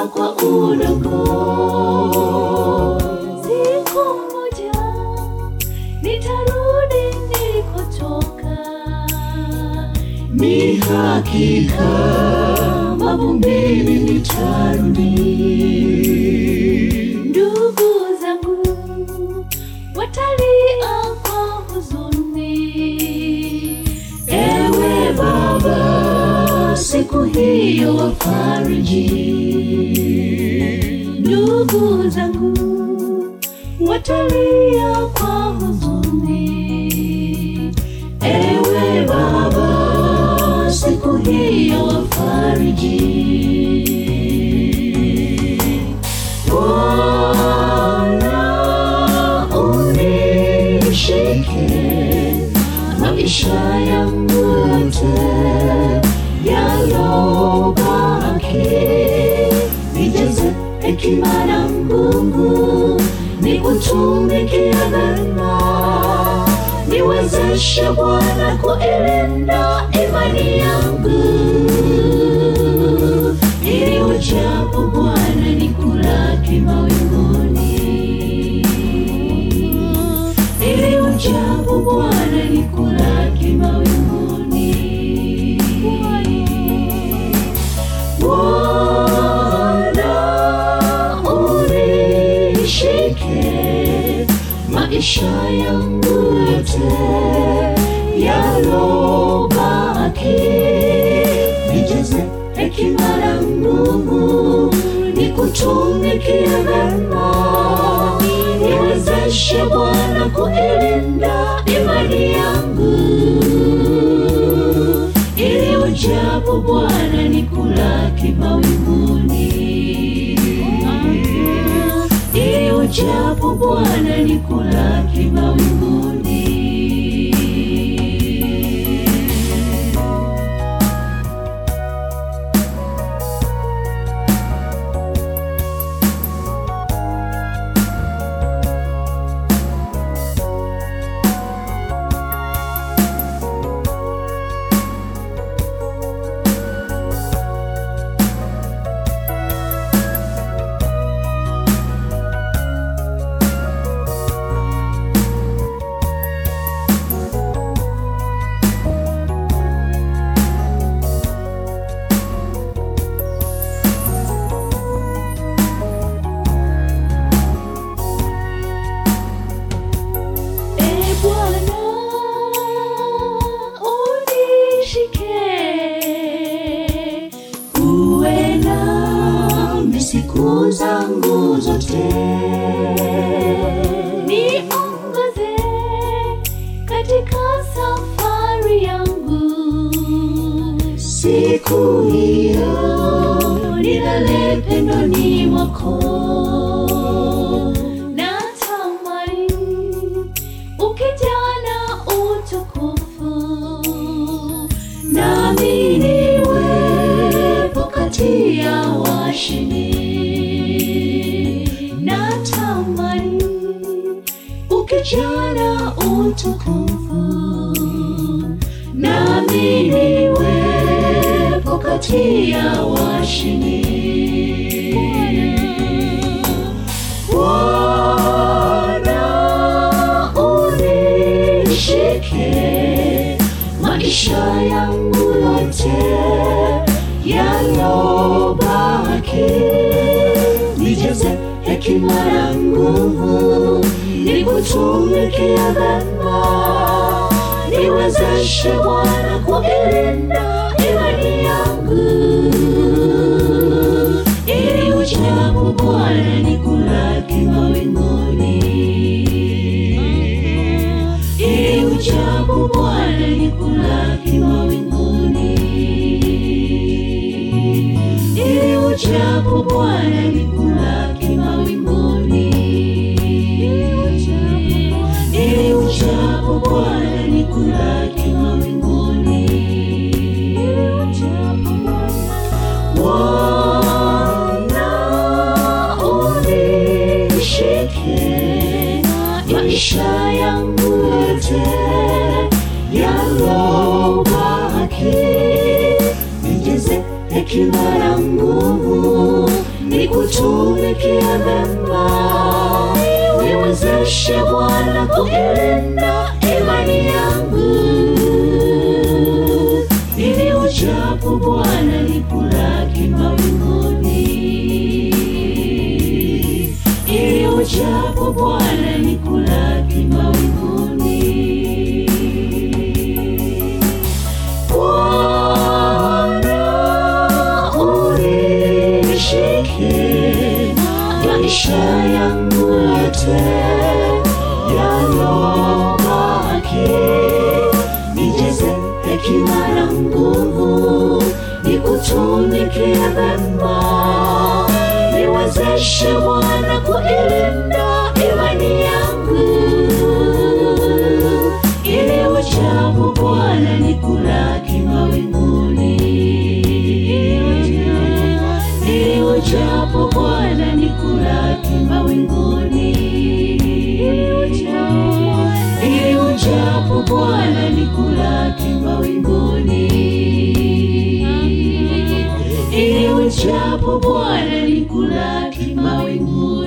kutoka kwa udongo. Siku moja nitarudi nilikotoka, ni hakika mavumbini nitarudi. Ndugu zangu watalia kwa huzuni siku hiyo wafariji. ndugu zangu watalia kwa huzuni, Ewe Baba, siku hiyo wafariji. Maisha yangu yote yalobaki, nijaze hekima na nguvu, nikutumikie vema, niwezeshe Bwana kuilinda imani yangu, ili ujapo Bwana nikulaki mawinguni, maisha yangu yote yalobaki, nijaze hekima na nguvu, nikutumikie vema, niwezeshe Bwana kuilinda imani yangu. Ili ujapo Bwana nikulaki mawinguni, ili Bwana ni kulaki mawinguni. Siku zangu zote, niongoze katika safari yangu, siku hiyo nilale pendoni mwako. natamani ukijana utukufu nami niwepo kati ya washindi. Ukijana utukufu nami niwepo kati ya washindi. Bwana unishike maisha yangu yote yalobaki, nijaze hekima na nguvu, nikutumikie vema, niwezeshe Bwana kuilinda imani yangu, ili uchapo Bwana nikulaki mawinguni, ili uchapo Bwana nikulaki mawinguni, ili uchapo Bwana nikulaki maisha yangu yote yalobaki, nijaze hekima na nguvu, nikutumikie vema, niwezeshe Bwana kuilinda nikutumikie vema, niwezeshe Bwana kuilinda imani yangu, ili ujapo Bwana nikulaki mawinguni, ili ujapo Bwana nikulaki mawinguni, ili ujapo Bwana nikulaki ili Bwana ni kulaki mawinguni.